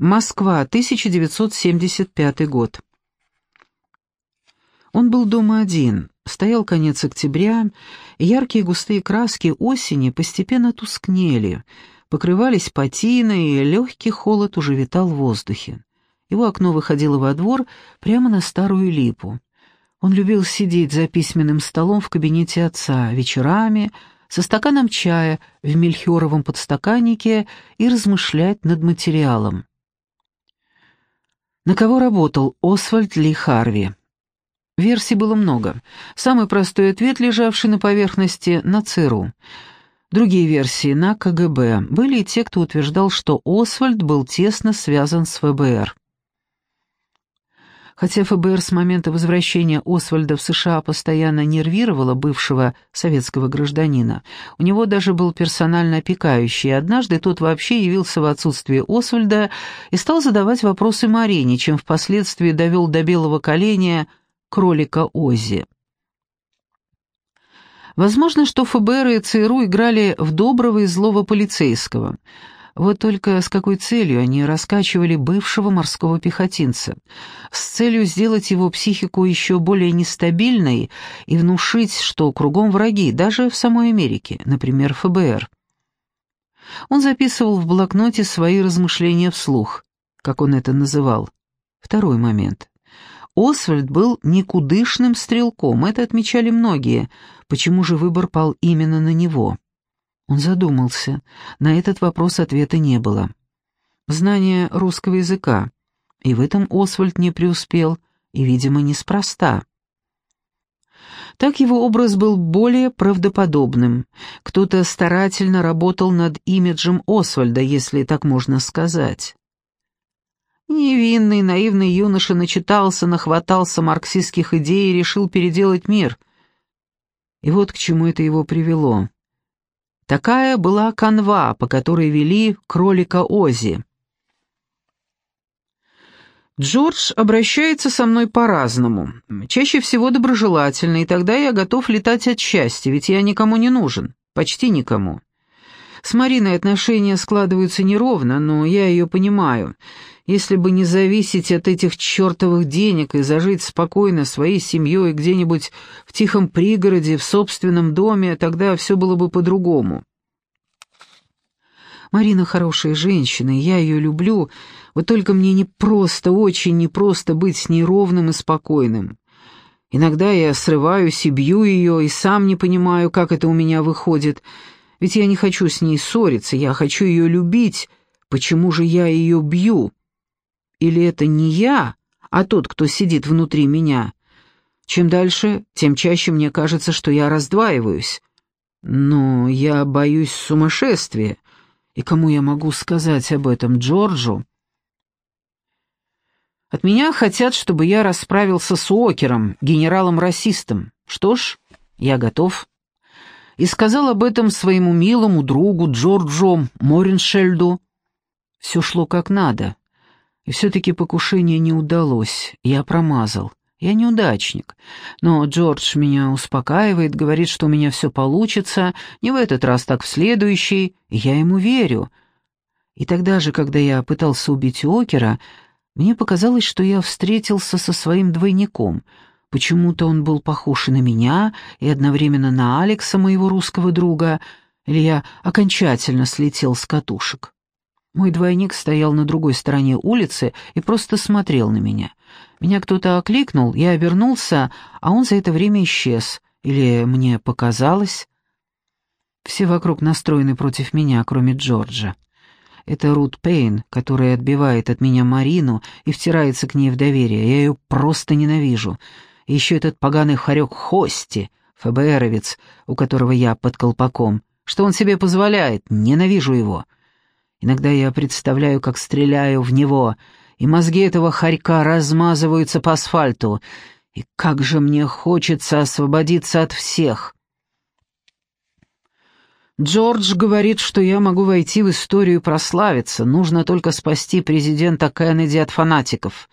Москва, 1975 год. Он был дома один. Стоял конец октября, яркие густые краски осени постепенно тускнели, покрывались патиной, и легкий холод уже витал в воздухе. Его окно выходило во двор прямо на старую липу. Он любил сидеть за письменным столом в кабинете отца вечерами, со стаканом чая в мельхиоровом подстаканнике и размышлять над материалом. На кого работал Освальд Ли Харви? Версий было много. Самый простой ответ, лежавший на поверхности, на ЦРУ. Другие версии на КГБ. Были и те, кто утверждал, что Освальд был тесно связан с ФБР. Хотя ФБР с момента возвращения Освальда в США постоянно нервировало бывшего советского гражданина, у него даже был персонально опекающий, однажды тот вообще явился в отсутствие Освальда и стал задавать вопросы Марине, чем впоследствии довел до белого коленя кролика Ози. Возможно, что ФБР и ЦРУ играли в доброго и злого полицейского – вот только с какой целью они раскачивали бывшего морского пехотинца? С целью сделать его психику еще более нестабильной и внушить, что кругом враги, даже в самой Америке, например, ФБР. Он записывал в блокноте свои размышления вслух, как он это называл. Второй момент. Освальд был никудышным стрелком, это отмечали многие. Почему же выбор пал именно на него? Он задумался. На этот вопрос ответа не было. Знание русского языка. И в этом Освальд не преуспел, и, видимо, неспроста. Так его образ был более правдоподобным. Кто-то старательно работал над имиджем Освальда, если так можно сказать. Невинный, наивный юноша начитался, нахватался марксистских идей и решил переделать мир. И вот к чему это его привело. Такая была канва, по которой вели кролика Ози. Джордж обращается со мной по-разному, чаще всего доброжелательно, и тогда я готов летать от счастья, ведь я никому не нужен, почти никому. С Мариной отношения складываются неровно, но я ее понимаю. Если бы не зависеть от этих чертовых денег и зажить спокойно своей семьей где-нибудь в тихом пригороде, в собственном доме, тогда все было бы по-другому. Марина хорошая женщина, я ее люблю, вот только мне не просто, очень непросто быть с ней ровным и спокойным. Иногда я срываюсь и бью ее, и сам не понимаю, как это у меня выходит, ведь я не хочу с ней ссориться, я хочу ее любить, почему же я ее бью?» Или это не я, а тот, кто сидит внутри меня? Чем дальше, тем чаще мне кажется, что я раздваиваюсь. Но я боюсь сумасшествия. И кому я могу сказать об этом, Джорджу? От меня хотят, чтобы я расправился с Уокером, генералом-расистом. Что ж, я готов. И сказал об этом своему милому другу Джорджу Мориншельду. Все шло как надо. И все-таки покушение не удалось, я промазал. Я неудачник, но Джордж меня успокаивает, говорит, что у меня все получится, не в этот раз, так в следующий, и я ему верю. И тогда же, когда я пытался убить Окера, мне показалось, что я встретился со своим двойником. Почему-то он был похож и на меня, и одновременно на Алекса, моего русского друга, или я окончательно слетел с катушек. Мой двойник стоял на другой стороне улицы и просто смотрел на меня. Меня кто-то окликнул, я обернулся, а он за это время исчез. Или мне показалось? Все вокруг настроены против меня, кроме Джорджа. Это Рут Пейн, которая отбивает от меня Марину и втирается к ней в доверие. Я ее просто ненавижу. И еще этот поганый хорек Хости, ФБРовец, у которого я под колпаком. Что он себе позволяет? Ненавижу его. Иногда я представляю, как стреляю в него, и мозги этого хорька размазываются по асфальту. И как же мне хочется освободиться от всех. Джордж говорит, что я могу войти в историю и прославиться. Нужно только спасти президента Кеннеди от фанатиков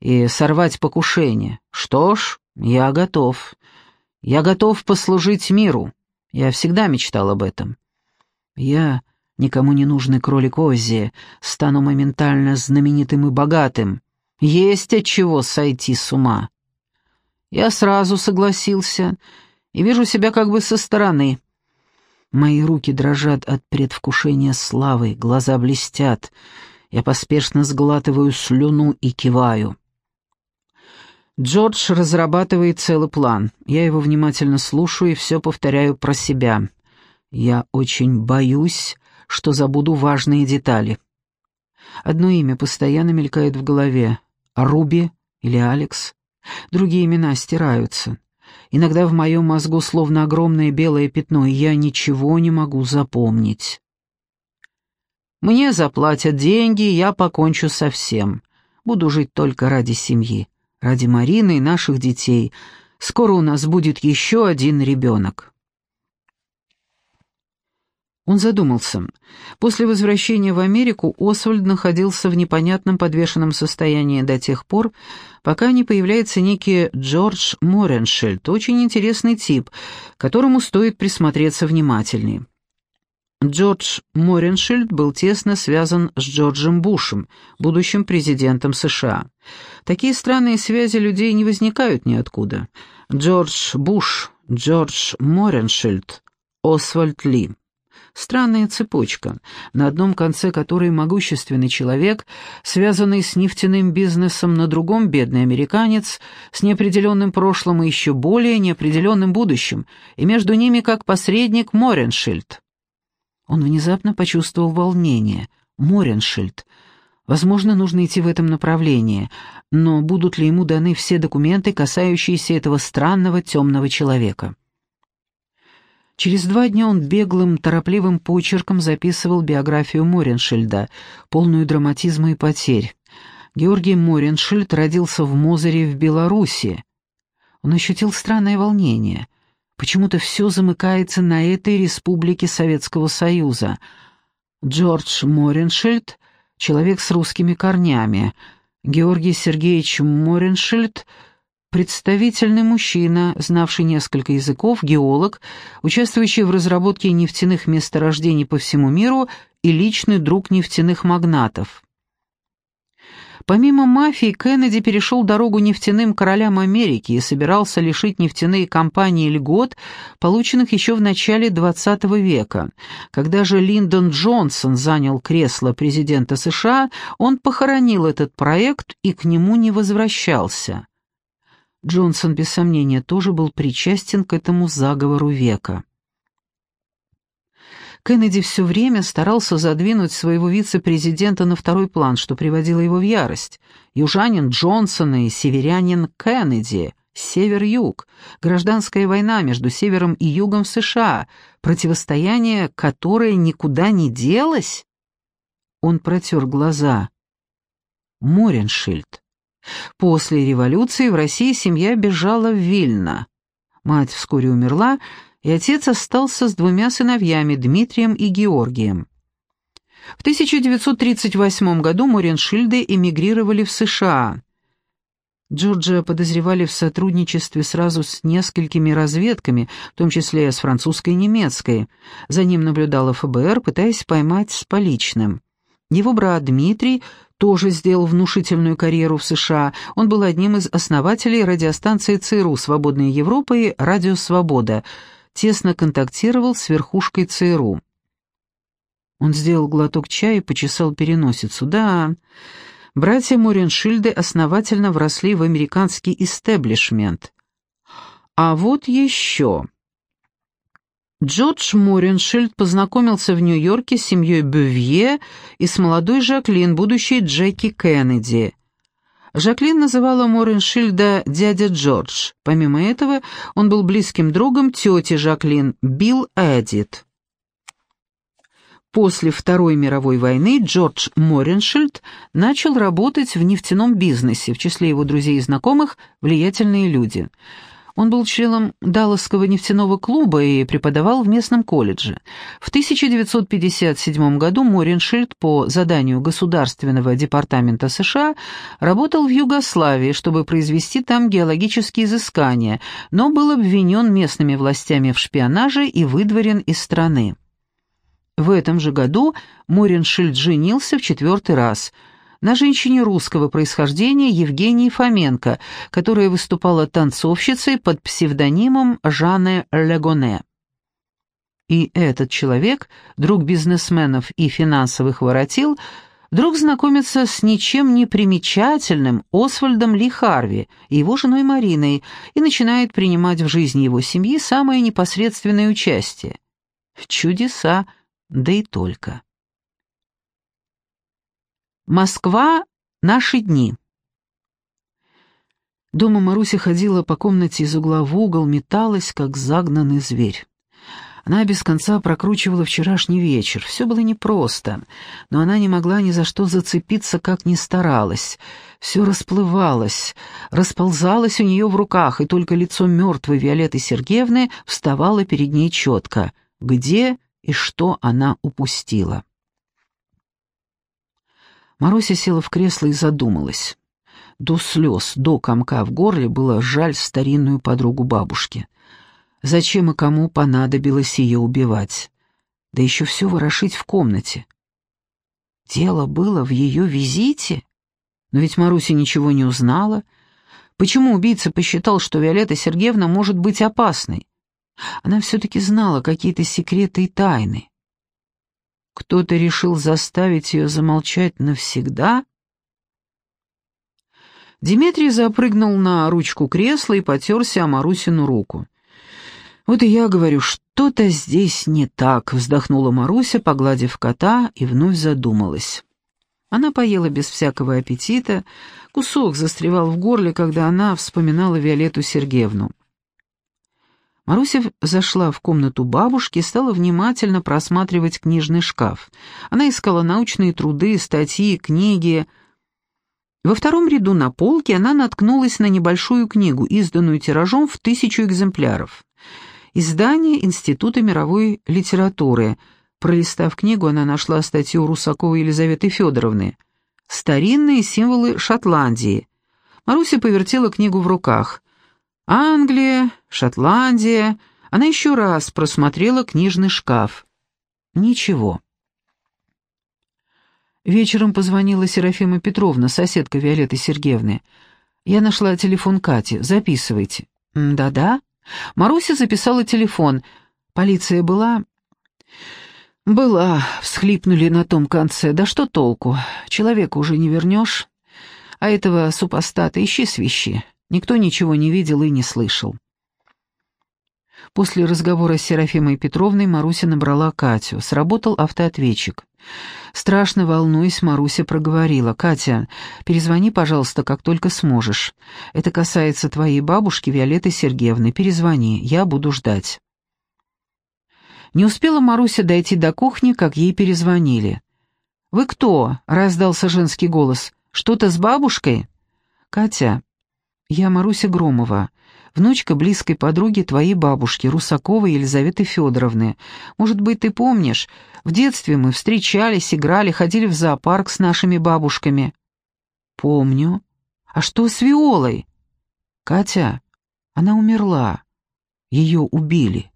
и сорвать покушение. Что ж, я готов. Я готов послужить миру. Я всегда мечтал об этом. Я Никому не нужный кролик Оззи. Стану моментально знаменитым и богатым. Есть от чего сойти с ума. Я сразу согласился и вижу себя как бы со стороны. Мои руки дрожат от предвкушения славы, глаза блестят. Я поспешно сглатываю слюну и киваю. Джордж разрабатывает целый план. Я его внимательно слушаю и все повторяю про себя. Я очень боюсь, что забуду важные детали. Одно имя постоянно мелькает в голове. Руби или Алекс. Другие имена стираются. Иногда в моем мозгу словно огромное белое пятно, и я ничего не могу запомнить. Мне заплатят деньги, я покончу со всем. Буду жить только ради семьи ради Марины и наших детей. Скоро у нас будет еще один ребенок». Он задумался. После возвращения в Америку Освальд находился в непонятном подвешенном состоянии до тех пор, пока не появляется некий Джордж Мореншельд, очень интересный тип, которому стоит присмотреться внимательнее. Джордж Мореншильд был тесно связан с Джорджем Бушем, будущим президентом США. Такие странные связи людей не возникают ниоткуда. Джордж Буш, Джордж Мореншильд, Освальд Ли. Странная цепочка, на одном конце которой могущественный человек, связанный с нефтяным бизнесом, на другом бедный американец с неопределенным прошлым и еще более неопределенным будущим, и между ними как посредник Мореншильд. Он внезапно почувствовал волнение. Мореншильд. Возможно, нужно идти в этом направлении, но будут ли ему даны все документы, касающиеся этого странного темного человека? Через два дня он беглым, торопливым почерком записывал биографию Мореншильда, полную драматизма и потерь. Георгий Мореншильд родился в Мозыре в Беларуси. Он ощутил странное волнение. Почему-то все замыкается на этой республике Советского Союза. Джордж Мореншильд — человек с русскими корнями. Георгий Сергеевич Мореншильд — представительный мужчина, знавший несколько языков, геолог, участвующий в разработке нефтяных месторождений по всему миру и личный друг нефтяных магнатов. Помимо мафии, Кеннеди перешел дорогу нефтяным королям Америки и собирался лишить нефтяные компании льгот, полученных еще в начале XX века. Когда же Линдон Джонсон занял кресло президента США, он похоронил этот проект и к нему не возвращался. Джонсон, без сомнения, тоже был причастен к этому заговору века. Кеннеди все время старался задвинуть своего вице-президента на второй план, что приводило его в ярость. Южанин Джонсон и северянин Кеннеди, север-юг, гражданская война между севером и югом США, противостояние, которое никуда не делось. Он протер глаза. Мореншильд. После революции в России семья бежала в Вильно. Мать вскоре умерла, и отец остался с двумя сыновьями, Дмитрием и Георгием. В 1938 году Мореншильды эмигрировали в США. Джорджа подозревали в сотрудничестве сразу с несколькими разведками, в том числе с французской и немецкой. За ним наблюдала ФБР, пытаясь поймать с поличным. Его брат Дмитрий тоже сделал внушительную карьеру в США. Он был одним из основателей радиостанции ЦРУ «Свободная Европа» и «Радио Свобода», тесно контактировал с верхушкой ЦРУ. Он сделал глоток чая и почесал переносицу. Да, братья Мореншильды основательно вросли в американский истеблишмент. А вот еще. Джордж Мореншильд познакомился в Нью-Йорке с семьей Бювье и с молодой Жаклин, будущей Джеки Кеннеди – Жаклин называла Мореншильда «дядя Джордж». Помимо этого, он был близким другом тети Жаклин, Билл Эдит. После Второй мировой войны Джордж Мореншильд начал работать в нефтяном бизнесе, в числе его друзей и знакомых влиятельные люди – он был членом Далласского нефтяного клуба и преподавал в местном колледже. В 1957 году Мореншильд по заданию Государственного департамента США работал в Югославии, чтобы произвести там геологические изыскания, но был обвинен местными властями в шпионаже и выдворен из страны. В этом же году Мореншильд женился в четвертый раз на женщине русского происхождения Евгении Фоменко, которая выступала танцовщицей под псевдонимом Жанне Легоне. И этот человек, друг бизнесменов и финансовых воротил, вдруг знакомится с ничем не примечательным Освальдом Ли Харви и его женой Мариной и начинает принимать в жизни его семьи самое непосредственное участие. Чудеса! да и только. Москва. Наши дни. Дома Маруся ходила по комнате из угла в угол, металась, как загнанный зверь. Она без конца прокручивала вчерашний вечер. Все было непросто, но она не могла ни за что зацепиться, как ни старалась. Все расплывалось, расползалось у нее в руках, и только лицо мертвой Виолетты Сергеевны вставало перед ней четко. Где и что она упустила. Маруся села в кресло и задумалась. До слез, до комка в горле было жаль старинную подругу бабушки. Зачем и кому понадобилось ее убивать? Да еще все ворошить в комнате. Дело было в ее визите? Но ведь Маруся ничего не узнала. Почему убийца посчитал, что Виолетта Сергеевна может быть опасной? Она все-таки знала какие-то секреты и тайны. Кто-то решил заставить ее замолчать навсегда? Дмитрий запрыгнул на ручку кресла и потерся о Марусину руку. «Вот и я говорю, что-то здесь не так», — вздохнула Маруся, погладив кота, и вновь задумалась. Она поела без всякого аппетита, кусок застревал в горле, когда она вспоминала Виолетту Сергеевну. Маруся зашла в комнату бабушки и стала внимательно просматривать книжный шкаф. Она искала научные труды, статьи, книги. Во втором ряду на полке она наткнулась на небольшую книгу, изданную тиражом в тысячу экземпляров. Издание Института мировой литературы. Пролистав книгу, она нашла статью Русаковой Елизаветы Федоровны «Старинные символы Шотландии». Маруся повертела книгу в руках. Англия, Шотландия. Она еще раз просмотрела книжный шкаф. Ничего. Вечером позвонила Серафима Петровна, соседка Виолетты Сергеевны. Я нашла телефон Кати. Записывайте. Да-да. Маруся записала телефон. Полиция была? Была, всхлипнули на том конце. Да что толку? Человека уже не вернешь. А этого супостата ищи свищи. Никто ничего не видел и не слышал. После разговора с Серафимой Петровной Маруся набрала Катю. Сработал автоответчик. Страшно волнуясь, Маруся проговорила. «Катя, перезвони, пожалуйста, как только сможешь. Это касается твоей бабушки Виолетты Сергеевны. Перезвони, я буду ждать». Не успела Маруся дойти до кухни, как ей перезвонили. «Вы кто?» — раздался женский голос. «Что-то с бабушкой?» «Катя, «Я Маруся Громова, внучка близкой подруги твоей бабушки, Русаковой Елизаветы Федоровны. Может быть, ты помнишь, в детстве мы встречались, играли, ходили в зоопарк с нашими бабушками». «Помню. А что с Виолой?» «Катя, она умерла. Ее убили».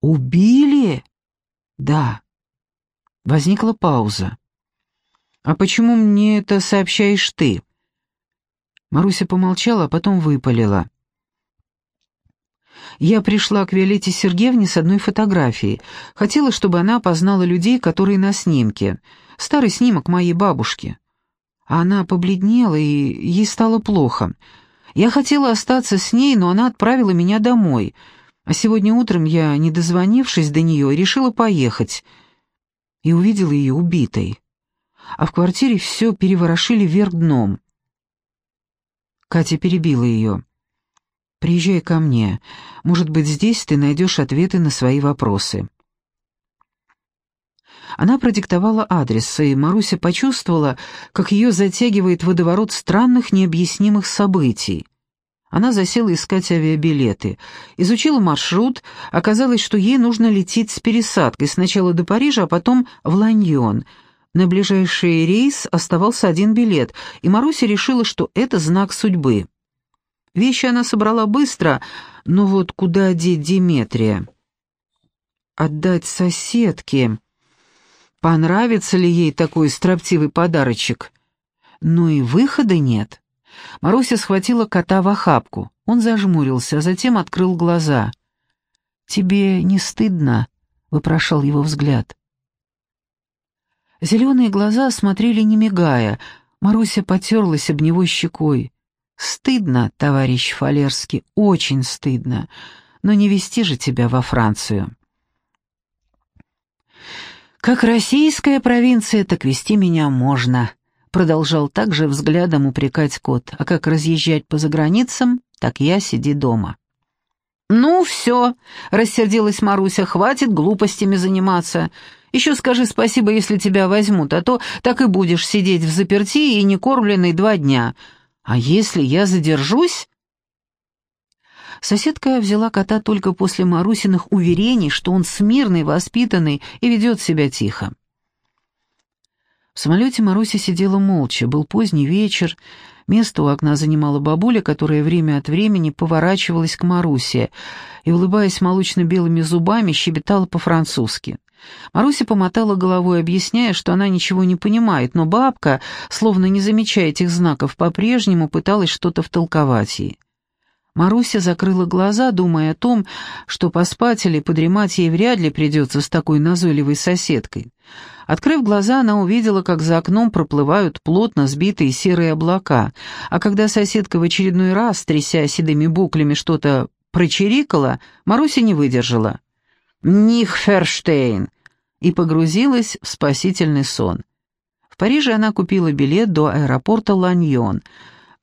«Убили?» «Да». Возникла пауза. «А почему мне это сообщаешь ты?» Маруся помолчала, а потом выпалила. Я пришла к Виолетте Сергеевне с одной фотографией. Хотела, чтобы она опознала людей, которые на снимке. Старый снимок моей бабушки. А она побледнела, и ей стало плохо. Я хотела остаться с ней, но она отправила меня домой. А сегодня утром я, не дозвонившись до нее, решила поехать. И увидела ее убитой. А в квартире все переворошили вверх дном. Катя перебила ее. «Приезжай ко мне. Может быть, здесь ты найдешь ответы на свои вопросы». Она продиктовала адрес, и Маруся почувствовала, как ее затягивает водоворот странных необъяснимых событий. Она засела искать авиабилеты. Изучила маршрут, оказалось, что ей нужно лететь с пересадкой сначала до Парижа, а потом в Ланьон — на ближайший рейс оставался один билет, и Маруся решила, что это знак судьбы. Вещи она собрала быстро, но вот куда деть Диметрия? Отдать соседке. понравится ли ей такой строптивый подарочек. Ну и выхода нет. Маруся схватила кота в охапку. Он зажмурился, а затем открыл глаза. «Тебе не стыдно?» — вопрошал его взгляд. Зеленые глаза смотрели не мигая. Маруся потерлась об него щекой. «Стыдно, товарищ Фалерский, очень стыдно, но не вести же тебя во Францию». «Как российская провинция, так вести меня можно», — продолжал также взглядом упрекать кот. «А как разъезжать по заграницам, так я сиди дома». «Ну, все», — рассердилась Маруся, — «хватит глупостями заниматься. Еще скажи спасибо, если тебя возьмут, а то так и будешь сидеть в заперти и не кормленный два дня. А если я задержусь, Соседка взяла кота только после Марусиных уверений, что он смирный, воспитанный и ведет себя тихо. В самолете Маруся сидела молча, был поздний вечер, место у окна занимала бабуля, которая время от времени поворачивалась к Марусе и, улыбаясь молочно-белыми зубами, щебетала по-французски. Маруся помотала головой, объясняя, что она ничего не понимает, но бабка, словно не замечая этих знаков, по-прежнему пыталась что-то втолковать ей. Маруся закрыла глаза, думая о том, что поспать или подремать ей вряд ли придется с такой назойливой соседкой. Открыв глаза, она увидела, как за окном проплывают плотно сбитые серые облака, а когда соседка в очередной раз, тряся седыми буклями, что-то прочирикала, Маруся не выдержала. «Нихферштейн!» и погрузилась в спасительный сон. В Париже она купила билет до аэропорта Ланьон —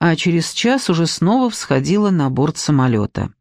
а через час уже снова всходила на борт самолета.